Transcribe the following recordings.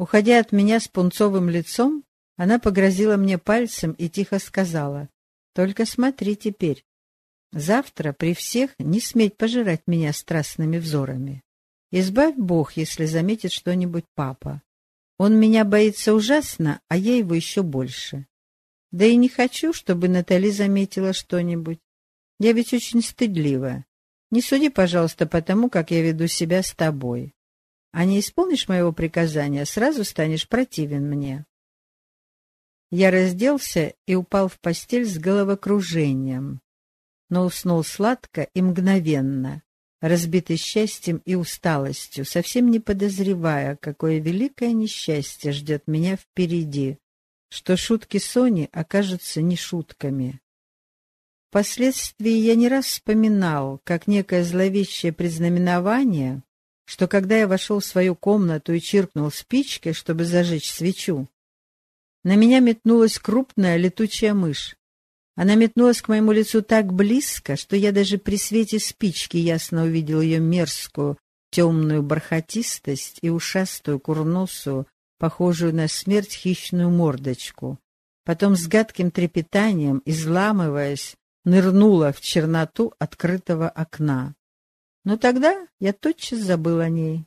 Уходя от меня с пунцовым лицом, она погрозила мне пальцем и тихо сказала, «Только смотри теперь. Завтра при всех не сметь пожирать меня страстными взорами. Избавь Бог, если заметит что-нибудь папа. Он меня боится ужасно, а я его еще больше. Да и не хочу, чтобы Натали заметила что-нибудь. Я ведь очень стыдлива. Не суди, пожалуйста, по тому, как я веду себя с тобой. А не исполнишь моего приказания, сразу станешь противен мне. Я разделся и упал в постель с головокружением, но уснул сладко и мгновенно, разбитый счастьем и усталостью, совсем не подозревая, какое великое несчастье ждет меня впереди, что шутки Сони окажутся не шутками. Впоследствии я не раз вспоминал, как некое зловещее предзнаменование, что когда я вошел в свою комнату и чиркнул спичкой, чтобы зажечь свечу, на меня метнулась крупная летучая мышь. Она метнулась к моему лицу так близко, что я даже при свете спички ясно увидел ее мерзкую, темную бархатистость и ушастую курносую, похожую на смерть хищную мордочку. Потом с гадким трепетанием, изламываясь, нырнула в черноту открытого окна. Но тогда я тотчас забыл о ней.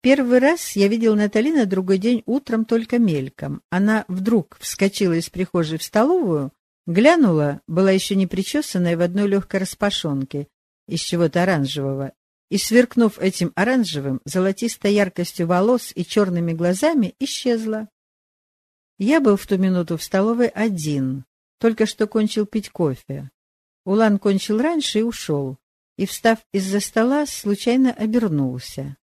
Первый раз я видел Натали на другой день утром только мельком. Она вдруг вскочила из прихожей в столовую, глянула, была еще не причесанная в одной легкой распашонке из чего-то оранжевого, и, сверкнув этим оранжевым, золотистой яркостью волос и черными глазами, исчезла. Я был в ту минуту в столовой один, только что кончил пить кофе. Улан кончил раньше и ушел, и, встав из-за стола, случайно обернулся.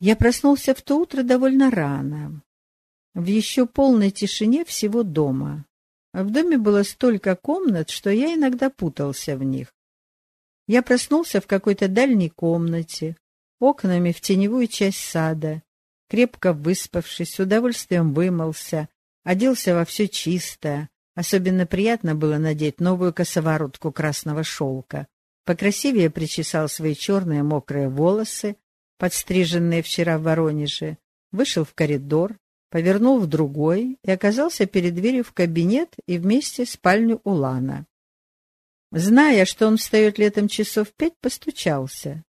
Я проснулся в то утро довольно рано, в еще полной тишине всего дома. В доме было столько комнат, что я иногда путался в них. Я проснулся в какой-то дальней комнате, окнами в теневую часть сада, крепко выспавшись, с удовольствием вымылся, оделся во все чистое. Особенно приятно было надеть новую косоворотку красного шелка. Покрасивее причесал свои черные мокрые волосы, подстриженные вчера в Воронеже, вышел в коридор, повернул в другой и оказался перед дверью в кабинет и вместе спальню Улана. Зная, что он встает летом часов пять, постучался.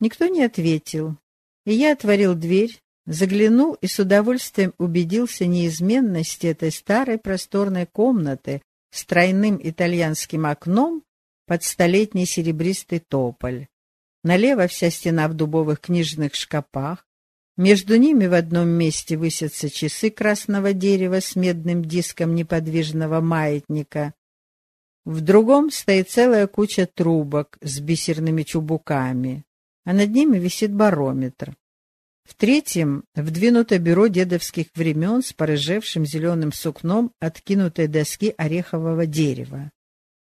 Никто не ответил, и я отворил дверь, заглянул и с удовольствием убедился неизменности этой старой просторной комнаты с тройным итальянским окном под столетний серебристый тополь. Налево вся стена в дубовых книжных шкапах. Между ними в одном месте высятся часы красного дерева с медным диском неподвижного маятника. В другом стоит целая куча трубок с бисерными чубуками, а над ними висит барометр. В третьем вдвинуто бюро дедовских времен с порыжевшим зеленым сукном откинутой доски орехового дерева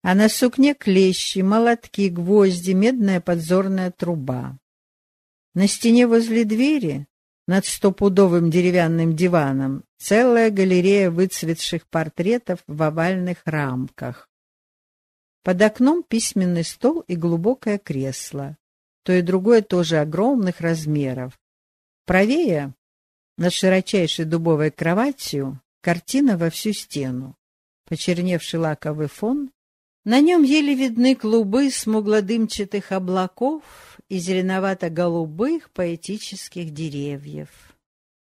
а на сукне клещи, молотки, гвозди, медная подзорная труба. На стене возле двери, над стопудовым деревянным диваном, целая галерея выцветших портретов в овальных рамках. Под окном письменный стол и глубокое кресло, то и другое тоже огромных размеров. Правее, над широчайшей дубовой кроватью, картина во всю стену. Почерневший лаковый фон, на нем еле видны клубы смуглодымчатых облаков и зеленовато-голубых поэтических деревьев.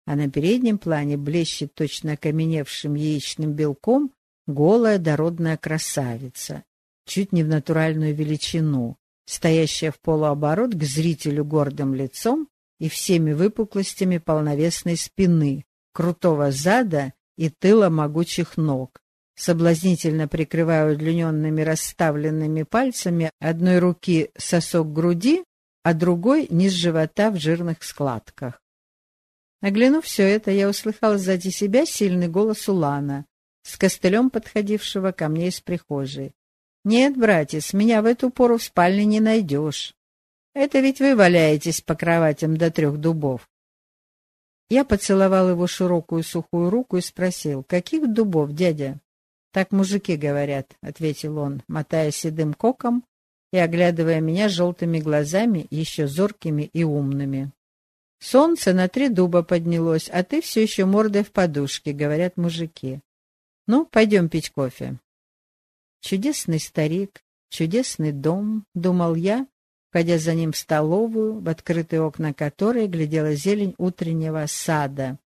А на переднем плане блещет точно окаменевшим яичным белком голая дородная красавица, чуть не в натуральную величину, стоящая в полуоборот к зрителю гордым лицом и всеми выпуклостями полновесной спины, крутого зада и тыла могучих ног, соблазнительно прикрывая удлиненными расставленными пальцами одной руки сосок груди, а другой — низ живота в жирных складках. Оглянув все это, я услыхал сзади себя сильный голос Улана, с костылем подходившего ко мне из прихожей. «Нет, братец, меня в эту пору в спальне не найдешь. Это ведь вы валяетесь по кроватям до трех дубов». Я поцеловал его широкую сухую руку и спросил, «Каких дубов, дядя?» Так мужики говорят, — ответил он, мотая седым коком и оглядывая меня желтыми глазами, еще зоркими и умными. Солнце на три дуба поднялось, а ты все еще мордой в подушке, говорят мужики. Ну, пойдем пить кофе. Чудесный старик, чудесный дом, думал я, входя за ним в столовую, в открытые окна которой глядела зелень утреннего сада —